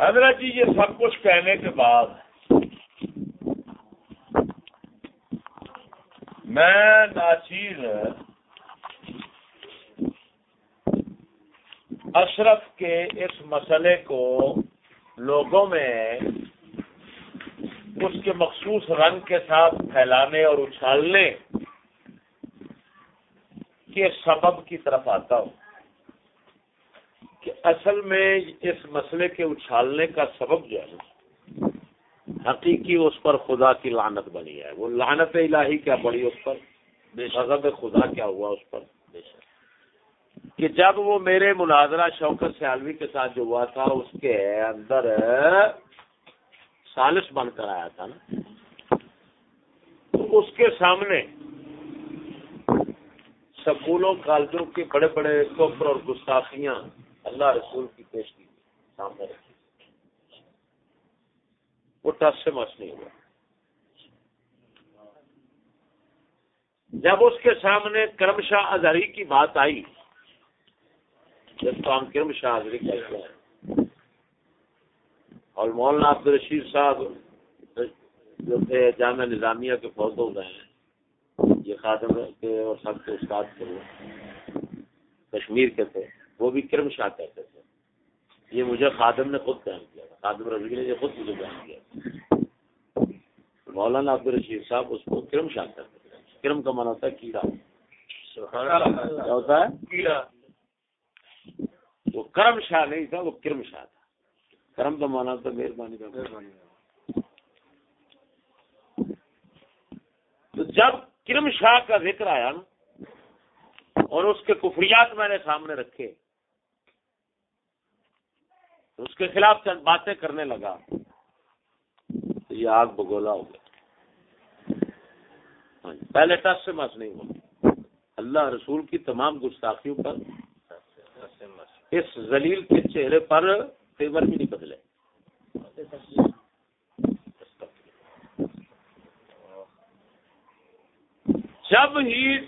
حضرت جی یہ سب کچھ کہنے کے بعد میں ناچیر اشرف کے اس مسئلے کو لوگوں میں اس کے مخصوص رنگ کے ساتھ پھیلانے اور اچھالنے کے سبب کی طرف آتا ہوں۔ اصل میں اس مسئلے کے اچھالنے کا سبب جو ہے حقیقی اس پر خدا کی لعنت بنی ہے۔ وہ لعنت الہی کیا پڑی اس پر؟ شغب خدا کیا ہوا اس پر؟ کہ جب وہ میرے مناظرہ شوکت سیالوی کے ساتھ جو ہوا تھا اس کے اندر سالس بن کر آیا تھا نا تو اس کے سامنے سکولوں کالجوں کے بڑے بڑے کفر اور گستاخیاں اللہ رسول کی پیش کی سامنے رکھی۔ وہ ٹس سے مس نہیں ہوا۔ جب اس کے سامنے کرم شاہ اظہری کی بات آئی جب تو ہم کرم شاہ اظہری کہتے ہیں۔ اور مولانا عبد الرشید صاحب، جو تھے جامعہ نظامیہ کے فوج ہو گئے ہیں، یہ خادم کے اور سب کے استاد تھے وہ۔ کشمیر کے تھے۔ وہ بھی کرم شاہ کہتے تھے۔ یہ مجھے خادم نے خود بیان کیا تھا۔ خادم رضی نے یہ خود مجھے بیان کیا مولانا عبد الرشید صاحب اس کو کرم شاہ کہتے تھے۔ کرم کا مانا ہوتا ہے کیڑا۔ کیا ہوتا ہے؟ کیڑا۔ وہ کرم شاہ نہیں تھا وہ کرم شاہ تھا۔ کرم کا مانا ہوتا مہربانی کا مہربانی۔ تو جب کرم شاہ کا ذکر آیا نا اور اس کے کفریات میں نے سامنے رکھے اس کے خلاف چند باتیں کرنے لگا۔ تو یہ آگ بگولا ہو گیا۔ ہاں جی، پہلے ٹس سے مس نہیں ہوا۔ اللہ رسول کی تمام گستاخیوں پر اس زلیل کے چہرے پر تیور بھی نہیں بدلے۔ جب ہی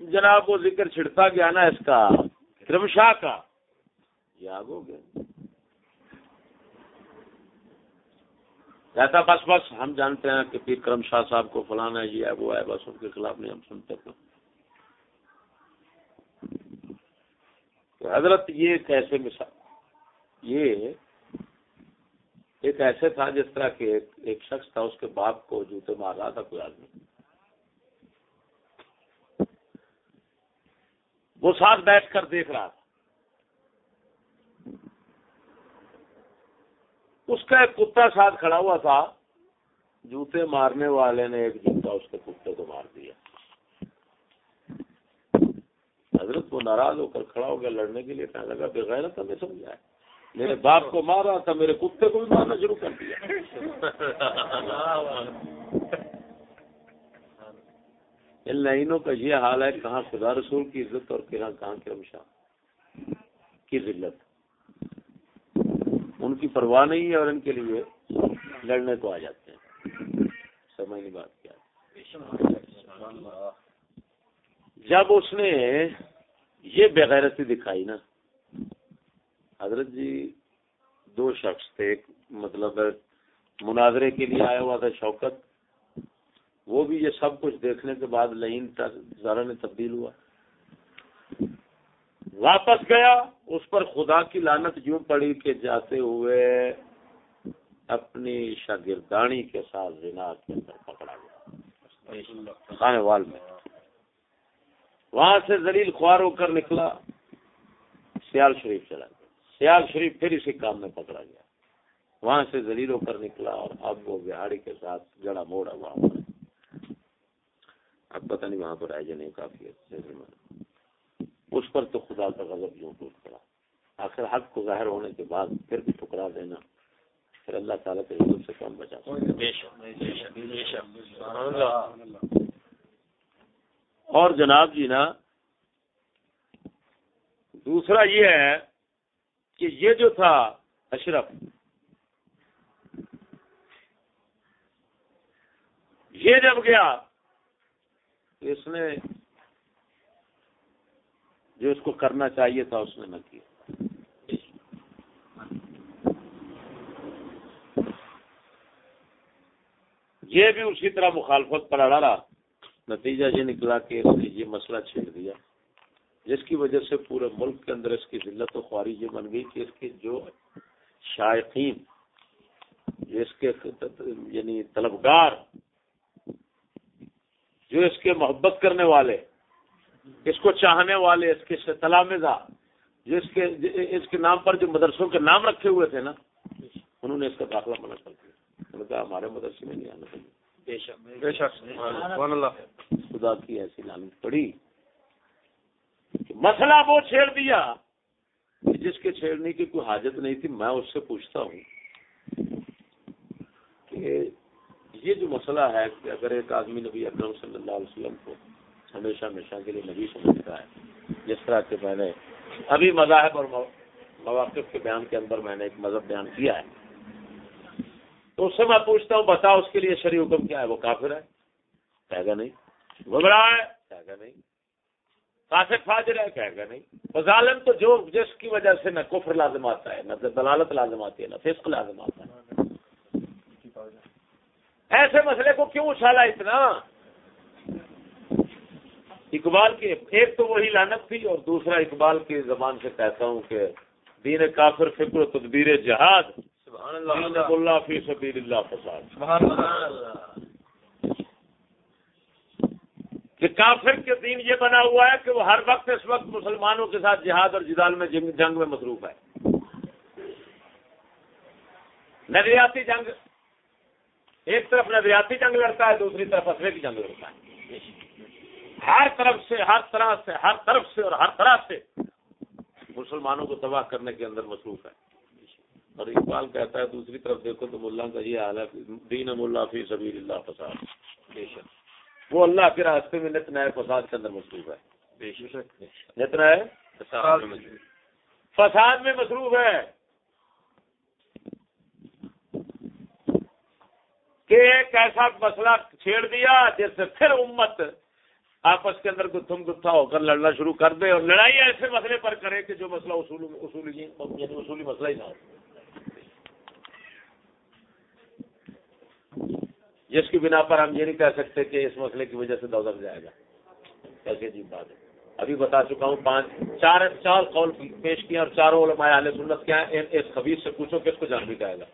جناب وہ ذکر چھڑتا گیا نا اس کا کرم شاہ کا، یہ آگ ہو گیا۔ کہتا بس بس، ہم جانتے ہیں کہ پیر کرم شاہ صاحب کو فلانا ہے، یہ ہے، وہ ہے، بس ان کے خلاف نہیں ہم سنتے تھے حضرت، یہ کیسے مثال، یہ ایک ایسے تھا جس طرح کہ ایک شخص تھا، اس کے باپ کو جوتے مار رہا تھا، کوئی آدمی۔ وہ ساتھ بیٹھ کر دیکھ رہا تھا۔ اس کا ایک کتا ساتھ کھڑا ہوا تھا، جوتے مارنے والے نے ایک جوتا اس کے کتے کو مار دیا۔ حضرت کو ناراض ہو کر کھڑا ہو گیا، لڑنے کے لیے کہنے لگا بغیر تھا میں سمجھا ہے میرے باپ کو مارا تھا، میرے کتے کو بھی مارنا شروع کر دیا۔ ان لائنوں کا یہ حال ہے، کہاں خدا رسول کی عزت اور کہاں کہاں کرم شاہ کی ذلت۔ ان کی پرواہ نہیں ہے اور ان کے لیے لڑنے کو آ جاتے ہیں۔ سمجھ نہیں بات کیا۔ جب اس نے یہ بغیرتی دکھائی نا، حضرت جی دو شخص تھے، ایک مطلب مناظرے کے لیے آیا ہوا تھا شوکت، وہ بھی یہ سب کچھ دیکھنے کے بعد لین ذرا میں تبدیل ہوا۔ واپس گیا، اس پر خدا کی لانت یوں پڑی کہ جاتے ہوئے اپنی شاگردانی کے ساتھ زنا کے اندر پکڑا گیا۔ خانے وال میں۔ وہاں سے زلیل خوار ہو کر نکلا، سیال شریف چلا گیا۔ سیال شریف پھر اسی کام میں پکڑا گیا۔ وہاں سے زلیل ہو کر نکلا اور اب وہ بہاڑی کے ساتھ جڑا موڑا وہاں پر اب پتہ نہیں وہاں پر آئے جانے کافی اس پر تو خدا کا غضب یوں ٹوٹ پڑا آخر حق کو ظاہر ہونے کے بعد پھر بھی ٹکرا دینا۔ پھر اللہ تعالیٰ کے حضور سے کم بچا۔ اور جناب جی نا دوسرا یہ ہے کہ یہ جو تھا اشرف یہ جب گیا اس نے جو اس کو کرنا چاہیے تھا اس نے نہ کیا۔ یہ بھی اسی طرح مخالفت پر اڑا رہا۔ نتیجہ یہ نکلا کہ اس نے یہ مسئلہ چھیڑ دیا۔ جس کی وجہ سے پورے ملک کے اندر اس کی ذلت و خواری یہ بن گئی کہ اس کے جو شائقین اس کے یعنی طلبگار، جو اس کے محبت کرنے والے اس کو چاہنے والے اس کے تلامزہ جو اس کے اس کے نام پر جو مدرسوں کے نام رکھے ہوئے تھے نا انہوں نے اس کا داخلہ منع کر دیا۔ انہوں نے کہا ہمارے مدرسے میں نہیں آنا چاہیے۔ بے شک خدا کی ایسی لانت پڑی مسئلہ وہ چھیڑ دیا جس کے چھیڑنے کی کوئی حاجت نہیں تھی میں اس سے پوچھتا ہوں کہ یہ جو مسئلہ ہے کہ اگر ایک آدمی نبی اکرم صلی اللہ علیہ وسلم کو ہمیشہ ہمیشہ کے لیے نبی سمجھتا ہے۔ جس طرح کے میں نے ابھی مذاہب اور مواقف کے بیان کے اندر میں نے ایک مذہب بیان کیا ہے۔ تو اس سے میں پوچھتا ہوں بتا اس کے لیے شریع حکم کیا ہے؟ وہ کافر ہے؟ کہے گا نہیں۔ گھبرا ہے؟ کہے گا نہیں۔ کافر فاجر ہے؟ کہے گا نہیں۔ ظالم تو جو جس کی وجہ سے نہ کفر لازم آتا ہے، نہ دلالت لازم آتی ہے، نہ فسق لازم آتا ہے۔ ایسے مسئلے کو کیوں اچھالا اتنا؟ اقبال کی ایک تو وہی لانت تھی اور دوسرا اقبال کی زبان سے کہتا ہوں کہ دین کافر فکر و تدبیر جہاد اللہ فی سبیل اللہ فساد۔ کہ کافر کے دین یہ بنا ہوا ہے کہ وہ ہر وقت اس وقت مسلمانوں کے ساتھ جہاد اور جدال میں جنگ میں مصروف ہے۔ نظریاتی جنگ ایک طرف نظریاتی جنگ لڑتا ہے دوسری طرف اصلے کی جنگ لڑتا ہے۔ ہر طرف سے ہر طرح سے ہر طرف سے اور ہر طرح سے مسلمانوں کو تباہ کرنے کے اندر مصروف ہے۔ اور اقبال کہتا ہے دوسری طرف دیکھو تو ملا کا یہ حال ہے دین ملا فی سبیل اللہ فساد وہ اللہ کے راستے میں نت نئے فساد کے اندر مصروف ہے۔ نت نئے فساد میں مصروف ہے۔ کہ ایک ایسا مسئلہ چھیڑ دیا جس سے پھر امت آپس کے اندر گتھم گتھا ہو کر لڑنا شروع کر دے اور لڑائی ایسے مسئلے پر کرے کہ جو مسئلہ اصول اصولی یعنی اصولی مسئلہ ہی نہ ہو۔ جس کی بنا پر ہم یہ نہیں کہہ سکتے کہ اس مسئلے کی وجہ سے دودر جائے گا۔ کیسے عجیب بات ہے۔ ابھی بتا چکا ہوں پانچ چار چار قول پیش کیا اور چاروں علماء اہل سنت کیا ہے اس خبیص سے پوچھو کہ اس کو جان بھی کہے گا۔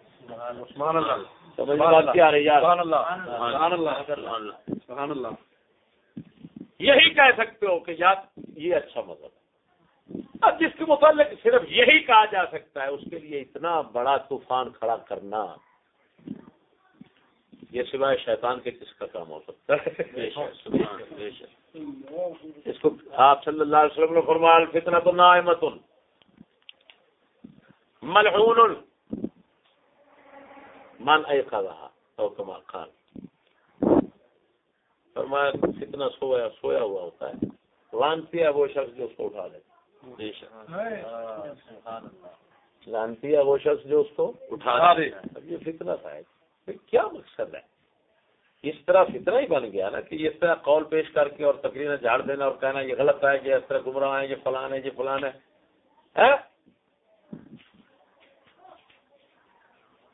یہی کہہ سکتے ہو کہ یار یہ اچھا مذہب ہے۔ اب جس کے متعلق صرف یہی کہا جا سکتا ہے، اس کے لیے اتنا بڑا طوفان کھڑا کرنا یہ سوائے شیطان کے کس کا کام ہو سکتا ہے؟ اس کو آپ صلی اللہ علیہ وسلم نے فرمایا فتنا تو نائمت ملعون من ایقا رہا تو کما خان فرمایا فتنا سویا سویا ہوا ہوتا ہے۔ لانتی ہے وہ شخص جو اس کو اٹھا دے لانتی ہے وہ شخص جو اس کو اٹھا دے۔ اب یہ فتنا تھا۔ کیا مقصد ہے؟ اس طرح فتنا ہی بن گیا نا کہ اس طرح قول پیش کر کے اور تقریر جھاڑ دینا اور کہنا یہ غلط ہے کہ اس طرح گمراہ ہے یہ فلان ہے یہ فلان ہے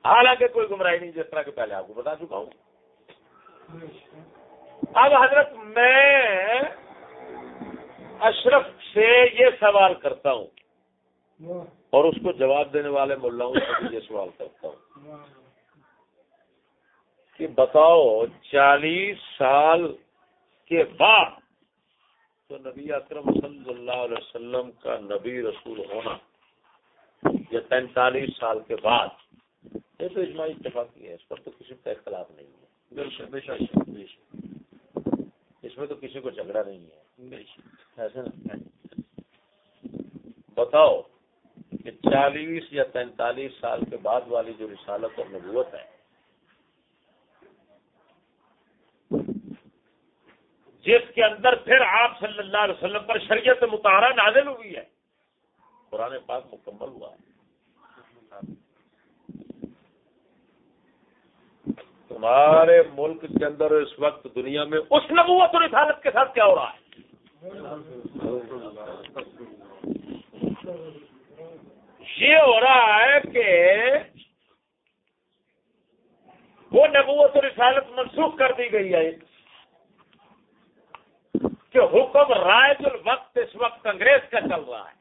حالانکہ کوئی گمراہی نہیں جس طرح کے پہلے آپ کو بتا چکا ہوں۔ اب حضرت میں اشرف سے یہ سوال کرتا ہوں اور اس کو جواب دینے والے ملاؤں سے یہ سوال کرتا ہوں کہ بتاؤ چالیس سال کے بعد تو نبی اکرم صلی اللہ علیہ وسلم کا نبی رسول ہونا یا پینتالیس سال کے بعد یہ تو اجماعی اتفاقی ہے، اس پر تو کسی کا اختلاف نہیں ہے۔ میں تو کسی کو جھگڑا نہیں ہے۔ ایسے نا۔ بتاؤ کہ چالیس یا پینتالیس سال کے بعد والی جو رسالت اور نبوت ہے جس کے اندر پھر آپ صلی اللہ علیہ وسلم پر شریعت مطالعہ نازل ہوئی ہے قرآن پاک مکمل ہوا ہے۔ تمہارے ملک کے اندر اس وقت دنیا میں اس نبوت اور رسالت کے ساتھ کیا ہو رہا ہے؟ یہ ہو رہا ہے کہ وہ نبوت اور رسالت منسوخ کر دی گئی ہے۔ کہ حکم رائے الوقت اس وقت انگریز کا چل رہا ہے۔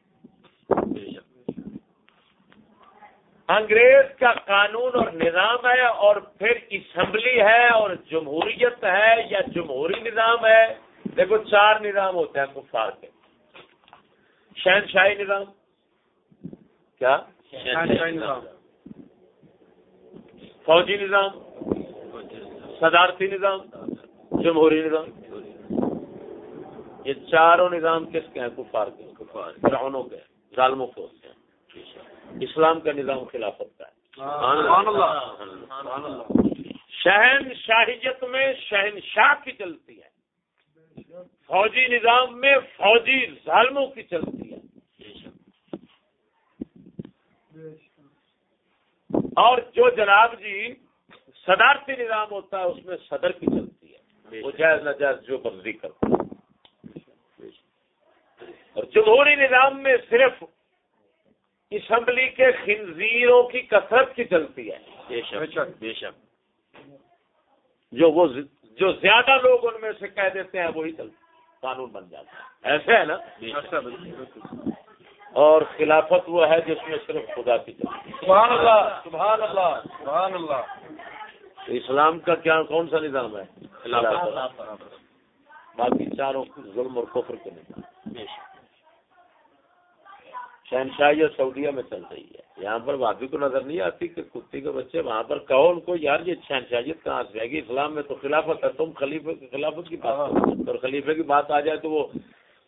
انگریز کا قانون اور نظام ہے اور پھر اسمبلی ہے اور جمہوریت ہے یا جمہوری نظام ہے؟ دیکھو چار نظام ہوتے ہیں کفار کے۔ شہنشاہی نظام۔ کیا؟ نظام۔ فوجی نظام۔ صدارتی نظام۔ جمہوری نظام۔ یہ چاروں نظام کس کے ہیں؟ کفار کے۔ کفار کے۔ ظالموں کے۔ اسلام کا نظام خلافت کا ہے۔ شہن شاہیت میں شہنشاہ کی چلتی ہے۔ فوجی نظام میں فوجی ظالموں کی چلتی ہے۔ اور جو جناب جی صدارتی نظام ہوتا ہے اس میں صدر کی چلتی ہے۔ وہ جائز ناجائز جو مرضی کرتا ہے اور جمہوری نظام میں صرف اسمبلی کے خنزیروں کی کثرت کی چلتی ہے۔ بے شک بے شک۔ جو وہ جو زیادہ لوگ ان میں سے کہہ دیتے ہیں وہی چلتا قانون بن جاتا ہے۔ ایسے ہے نا؟ اور خلافت وہ ہے جس میں صرف خدا کی چلتی سبحان اللہ سبحان اللہ سبحان اللہ۔ اسلام کا کیا کون سا نظام ہے؟ باقی چاروں ظلم اور کفر کے نظام۔ شہنشاہی اور سعودیہ میں چل رہی ہے۔ یہاں پر بھابھی کو نظر نہیں آتی کہ کتی کے بچے وہاں پر کہو ان کو یار یہ شہنشاہیت کہاں سے جائے گی؟ اسلام میں تو خلافت ہے تم خلیفے کی خلافت کی بات اور خلیفے کی بات آ جائے تو وہ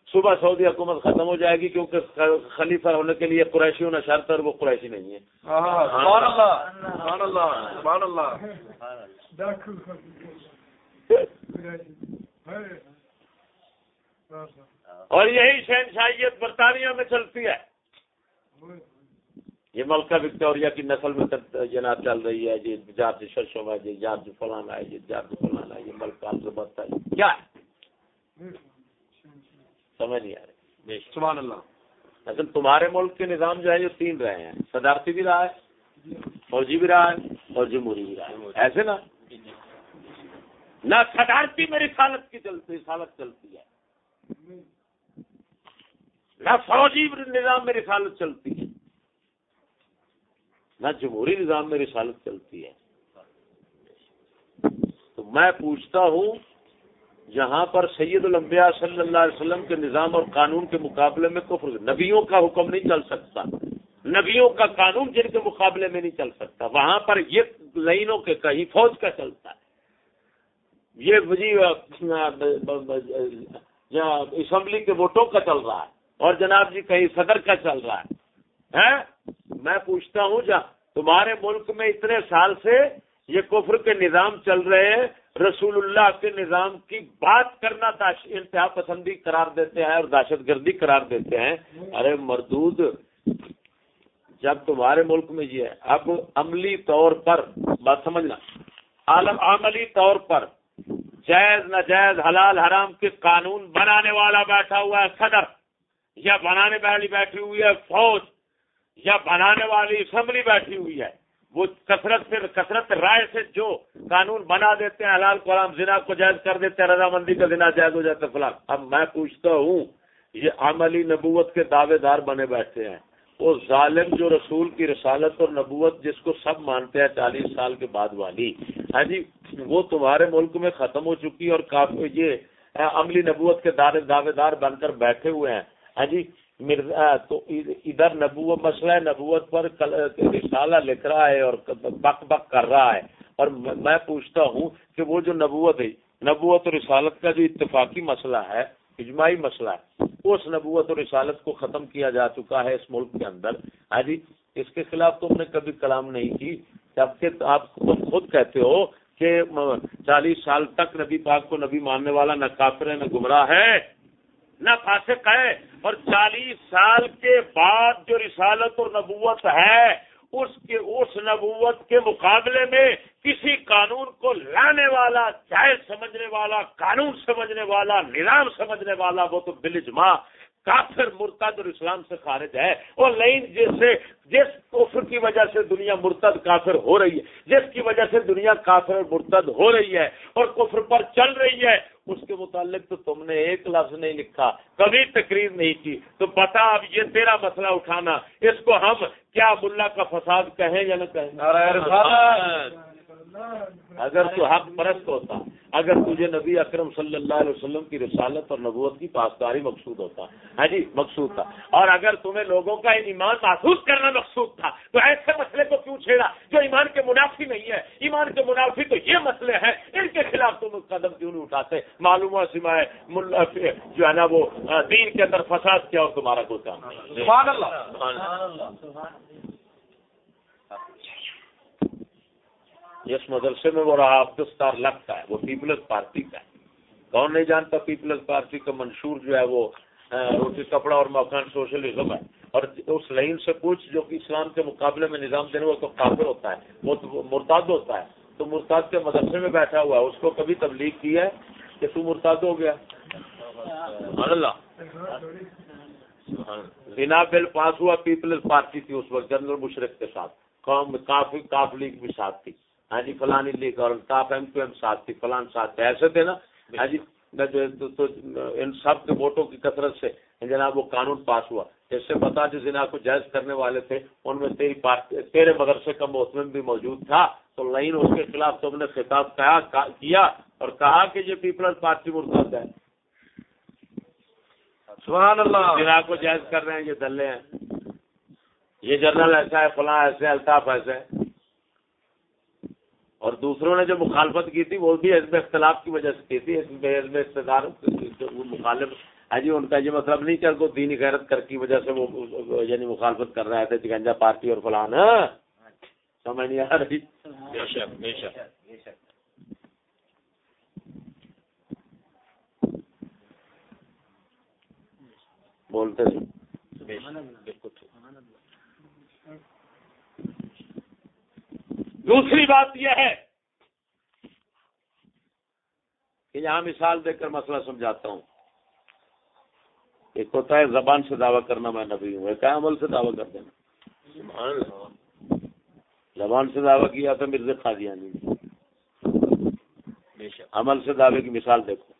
صبح سعودی حکومت ختم ہو جائے گی کیونکہ خلیفہ ہونے کے لیے قریشی ہونا شرط ہے اور وہ قریشی نہیں ہے۔ اور یہی شہنشاہیت برطانیہ میں چلتی ہے۔ یہ ملکہ وکٹوریا کی نسل میں جناب چل رہی ہے یہ جارج شرشوں میں یہ جارج فلانا ہے یہ جارج فلانا ہے یہ ملکہ الزبت ہے۔ کیا ہے؟ سمجھ نہیں آ رہی۔ سبحان اللہ۔ اصل تمہارے ملک کے نظام جو ہے یہ تین رہے ہیں۔ صدارتی بھی رہا ہے فوجی بھی رہا ہے اور جمہوری بھی رہا ہے۔ ایسے نا؟ نہ صدارتی میں رسالت کی چلتی رسالت چلتی ہے۔ نہ فوجی نظام میں رسالت چلتی ہے، نہ جمہوری نظام میں رسالت چلتی ہے۔ تو میں پوچھتا ہوں، جہاں پر سید الانبیاء صلی اللہ علیہ وسلم کے نظام اور قانون کے مقابلے میں کفر، نبیوں کا حکم نہیں چل سکتا۔ نبیوں کا قانون جن کے مقابلے میں نہیں چل سکتا، وہاں پر یہ لائنوں کے کہیں فوج کا چلتا ہے۔ یہ اسمبلی کے ووٹوں کا چل رہا ہے۔ اور جناب جی کہیں صدر کا چل رہا ہے۔ ہاں؟ میں پوچھتا ہوں، جا، تمہارے ملک میں اتنے سال سے یہ کفر کے نظام چل رہے ہیں، رسول اللہ کے نظام کی بات کرنا انتہا پسندی قرار دیتے ہیں اور دہشت گردی قرار دیتے ہیں۔ ارے مردود، جب تمہارے ملک میں یہ ہے، اب عملی طور پر، بات سمجھنا، عالم عملی طور پر جائز ناجائز حلال حرام کے قانون بنانے والا بیٹھا ہوا ہے صدر۔ یا بنانے والی بیٹھی ہوئی ہے فوج، یا بنانے والی اسمبلی بیٹھی ہوئی ہے۔ وہ کثرت سے، کثرت رائے سے جو قانون بنا دیتے ہیں، حلال قرآن زنا کو جائز کر دیتے ہیں، رضامندی کا زنا جائز ہو جاتا ہے، فلاں۔ اب میں پوچھتا ہوں، یہ عملی نبوت کے دعوے دار بنے بیٹھے ہیں۔ وہ ظالم جو رسول کی رسالت اور نبوت جس کو سب مانتے ہیں، چالیس سال کے بعد والی۔ ہاں جی وہ تمہارے ملک میں ختم ہو چکی اور کافی یہ عملی نبوت کے دعوے دار بن کر بیٹھے ہوئے ہیں۔ ہاں جی مرزا، تو ادھر نبوت، مسئلہ نبوت پر رسالہ لکھ رہا ہے اور بک بک کر رہا ہے۔ اور میں پوچھتا ہوں کہ وہ جو نبوت ہے، نبوت اور رسالت کا جو اتفاقی مسئلہ ہے، اجماعی مسئلہ ہے، اس نبوت اور رسالت کو ختم کیا جا چکا ہے اس ملک کے اندر۔ ہاں جی اس کے خلاف تم نے کبھی کلام نہیں کی، جبکہ آپ تم خود کہتے ہو کہ چالیس سال تک نبی پاک کو نبی ماننے والا نہ کافر ہے نہ گمراہ ہے۔ نہ فاسق ہے اور چالیس سال کے بعد جو رسالت اور نبوت ہے، اس کے، اس نبوت کے مقابلے میں کسی قانون کو لانے والا، جائز سمجھنے والا، قانون سمجھنے والا، نظام سمجھنے والا، وہ تو بلجما کافر، مرتد اور اسلام سے خارج ہے۔ اور لائن جیسے جس کفر کی وجہ سے دنیا مرتد کافر ہو رہی ہے، جس کی وجہ سے دنیا کافر اور مرتد ہو رہی ہے اور کفر پر چل رہی ہے اس کے متعلق تو تم نے ایک لفظ نہیں لکھا کبھی تقریر نہیں کی۔ تو پتا اب یہ تیرا مسئلہ اٹھانا اس کو ہم کیا ملا کا فساد کہیں یا نہ کہیں؟ اگر تو حق پرست ہوتا اگر تجھے نبی اکرم صلی اللہ علیہ وسلم کی رسالت اور نبوت کی پاسداری مقصود ہوتا۔ ہاں جی مقصود تھا۔ اور اگر تمہیں لوگوں کا ایمان محسوس کرنا مقصود تھا تو ایسے مسئلے کو کیوں چھیڑا؟ جو ایمان کے منافی نہیں ہے۔ ایمان کے منافی تو یہ مسئلے ہیں ان کے خلاف تم قدم کیوں نہیں اٹھاتے؟ معلوم ہوا سمائے جو ہے نا وہ دین کے اندر فساد کیا اور تمہارا کوئی کام جس مدرسے میں وہ رہا عبدالستار لگتا ہے، وہ پیپلز پارٹی کا ہے۔ کون نہیں جانتا پیپلز پارٹی کا منشور جو ہے وہ روٹی، کپڑا اور مکان سوشلزم ہے۔ اور اس لائن سے پوچھ جو کہ اسلام کے مقابلے میں نظام دینے وہ تو کافر ہوتا ہے، وہ تو مرتاد ہوتا ہے۔ تو مرتاد کے مدرسے میں بیٹھا ہوا ہے، اس کو کبھی تبلیغ کی ہے کہ تو مرتاد ہو گیا؟ اللہ۔ بنا بل پاس ہوا پیپلز پارٹی تھی اس وقت، جنرل مشرق کے ساتھ۔ قوم کافی کاف لیگ بھی ساتھ تھی۔ ہاں جی فلانی لیگ اور ٹاپ ایم کیو ایم ساتھ تھی فلان ساتھ تھے۔ ایسے تھے نا۔ ہاں جی تو ان سب کے ووٹوں کی کثرت سے جناب وہ قانون پاس ہوا۔ اس سے پتا جس جناب کو جائز کرنے والے تھے۔ ان میں تیری تیرے مدرسے کا محسم بھی موجود تھا۔ تو لائن اس کے خلاف تم نے خطاب کیا اور کہا کہ یہ پیپلز پارٹی مرتب ہے۔ سبحان اللہ۔ جناب کو جائز کر رہے ہیں یہ دلے ہیں۔ یہ جنرل ایسا ہے فلاں ایسے الطاف ایسے اور دوسروں نے جو مخالفت کی تھی وہ بھی حزب اختلاف کی وجہ سے کی تھی حزب اقتدار مخالف ہاں جی ان کا یہ مطلب نہیں چل کو دینی غیرت کر کی وجہ سے وہ یعنی مخالفت کر رہے تھے چکنجا پارٹی اور فلان ہاں؟ سمجھ نہیں آ رہی؟ بولتے دوسری بات یہ ہے کہ یہاں مثال دے کر مسئلہ سمجھاتا ہوں۔ ایک ہوتا ہے زبان سے دعویٰ کرنا میں نبی ہوں، ایک عمل سے دعویٰ کر دینا۔ زبان سے دعویٰ کیا تھا مرزا قادیانی۔ عمل سے دعوے کی مثال دیکھو۔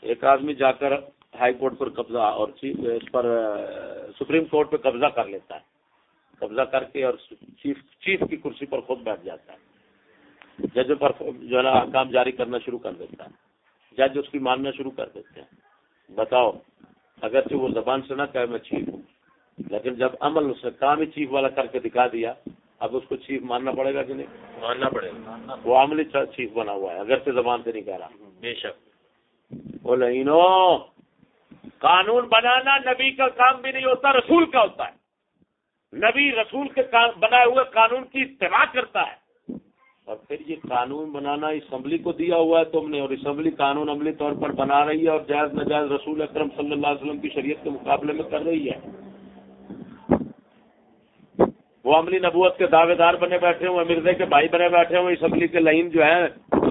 ایک آدمی جا کر ہائی کورٹ پر قبضہ اور اس پر سپریم کورٹ پہ قبضہ کر لیتا ہے۔ قبضہ کر کے اور چیف چیف کی کرسی پر خود بیٹھ جاتا ہے۔ جج پر جو ہے نا کام جاری کرنا شروع کر دیتا ہے۔ جج اس کی ماننا شروع کر دیتے ہیں۔ بتاؤ اگرچہ وہ زبان سے نہ کہ میں چیف ہوں لیکن جب عمل اس نے کام ہی چیف والا کر کے دکھا دیا اب اس کو چیف ماننا پڑے گا کہ نہیں؟ ماننا پڑے گا۔ وہ عملی چیف بنا ہوا ہے۔ اگرچہ زبان سے نہیں کہہ رہا۔ بے شک۔ بولے قانون بنانا نبی کا کام بھی نہیں ہوتا رسول کا ہوتا ہے۔ نبی رسول کے بنائے ہوئے قانون کی اتباع کرتا ہے۔ اور پھر یہ قانون بنانا اسمبلی کو دیا ہوا ہے تم نے اور اسمبلی قانون عملی طور پر بنا رہی ہے اور جائز نجائز رسول اکرم صلی اللہ علیہ وسلم کی شریعت کے مقابلے میں کر رہی ہے۔ وہ عملی نبوت کے دعوے دار بنے بیٹھے ہوئے مرزے کے بھائی بنے بیٹھے ہوئے اسمبلی کے لائن جو ہے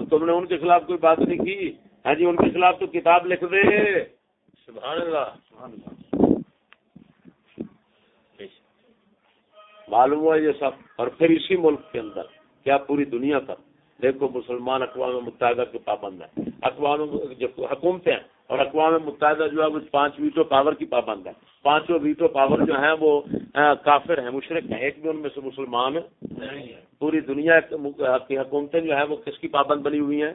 تم نے ان کے خلاف کوئی بات نہیں کی۔ ہاں جی ان کے خلاف تو کتاب لکھ دے۔ سبحان اللہ۔ معلوم ہوا یہ سب اور پھر اسی ملک کے اندر کیا پوری دنیا کا؟ دیکھو مسلمان اقوام متحدہ کے پابند ہیں۔ اقوام حکومتیں ہیں اور اقوام متحدہ جو ہے وہ پانچ ویٹو پاور کی پابند ہے پانچوں ویٹو پاور جو ہیں وہ کافر ہیں مشرق ہیں۔ ایک بھی ان میں سے مسلمان پوری دنیا کی حکومتیں جو ہیں وہ کس کی پابند بنی ہوئی ہیں؟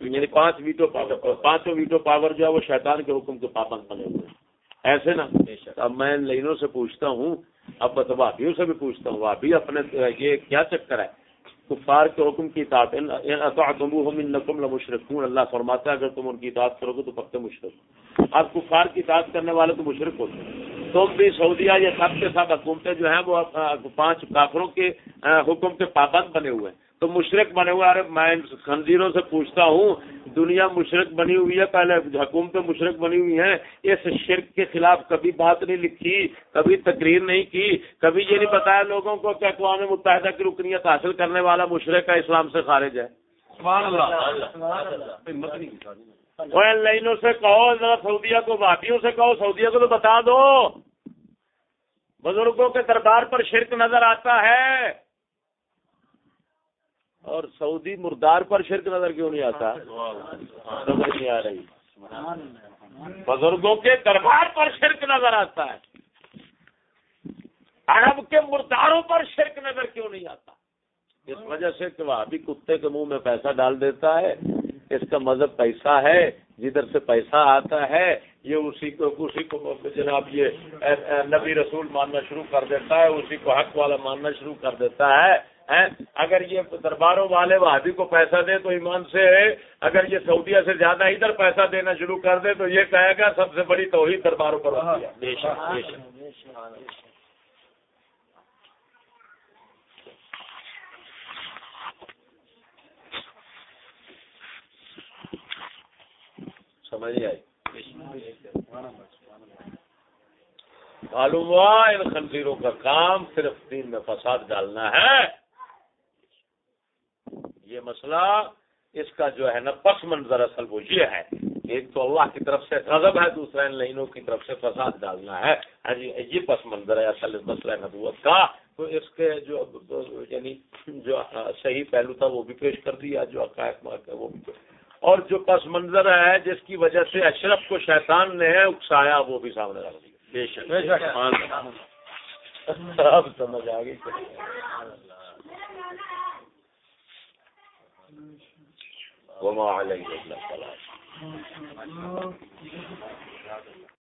یعنی پانچ ویٹو پاور پانچوں ویٹو پاور جو ہے وہ شیطان کے حکم کے پابند بنے ہوئے ہیں۔ ایسے نا؟ اب میں لائنوں سے پوچھتا ہوں اب تو وابیوں سے بھی پوچھتا ہوں وابی اپنے یہ کیا چکر ہے؟ کفار کے حکم کی اطاعت مشرق اللہ فرماتا ہے، اگر تم ان کی اطاعت کرو گے تو پکے مشرق اب کفار کی اطاعت کرنے والے تو مشرق ہوتے ہیں تم بھی سعودیہ یہ سب کے ساتھ حکومتیں جو ہیں وہ پانچ کافروں کے حکم کے پابند بنے ہوئے ہیں۔ تو مشرق بنے ہوئے ارے میں خنزیروں سے پوچھتا ہوں دنیا مشرق بنی ہوئی ہے پہلے حکومت مشرق بنی ہوئی ہیں اس شرک کے خلاف کبھی بات نہیں لکھی کبھی تقریر نہیں کی کبھی یہ نہیں بتایا لوگوں کو کہ اقوام متحدہ کی رکنیت حاصل کرنے والا مشرق کا اسلام سے خارج ہے۔ لائنوں سے کہو ذرا سعودیہ کو بھابھیوں سے کہو سعودیہ کو تو بتا دو۔ بزرگوں کے دربار پر شرک نظر آتا ہے۔ اور سعودی مردار پر شرک نظر کیوں نہیں آتا؟ سمجھ نہیں آ رہی۔ بزرگوں کے دربار پر شرک نظر آتا ہے۔ عرب کے مرداروں پر شرک نظر کیوں نہیں آتا؟ اس وجہ سے کہ وہ ابھی کتے کے منہ میں پیسہ ڈال دیتا ہے۔ اس کا مذہب پیسہ ہے۔ جدھر سے پیسہ آتا ہے، یہ اسی کو اسی کو جناب یہ نبی رسول ماننا شروع کر دیتا ہے۔ اسی کو حق والا ماننا شروع کر دیتا ہے۔ اگر یہ درباروں والے وہابی کو پیسہ دے تو ایمان سے اگر یہ سعودیہ سے زیادہ ادھر پیسہ دینا شروع کر دے تو یہ کہے گا سب سے بڑی توحید درباروں پر سمجھ آئی؟ معلوم ہوا ان خنزیروں کا کام صرف دین میں فساد ڈالنا ہے۔ یہ مسئلہ اس کا جو ہے نا پس منظر اصل وہ یہ ہے ایک تو اللہ کی طرف سے غضب ہے دوسرا ان لائنوں کی طرف سے فساد ڈالنا ہے۔ ہاں جی یہ پس منظر ہے اصل مسئلہ نبوت کا۔ تو اس کے جو یعنی جو صحیح پہلو تھا وہ بھی پیش کر دیا جو عقائد وہ بھی۔ اور جو پس منظر ہے جس کی وجہ سے اشرف کو شیطان نے اکسایا وہ بھی سامنے رکھ دیا۔ اب سمجھ آ گئی۔ وما عليه إلا الصلاة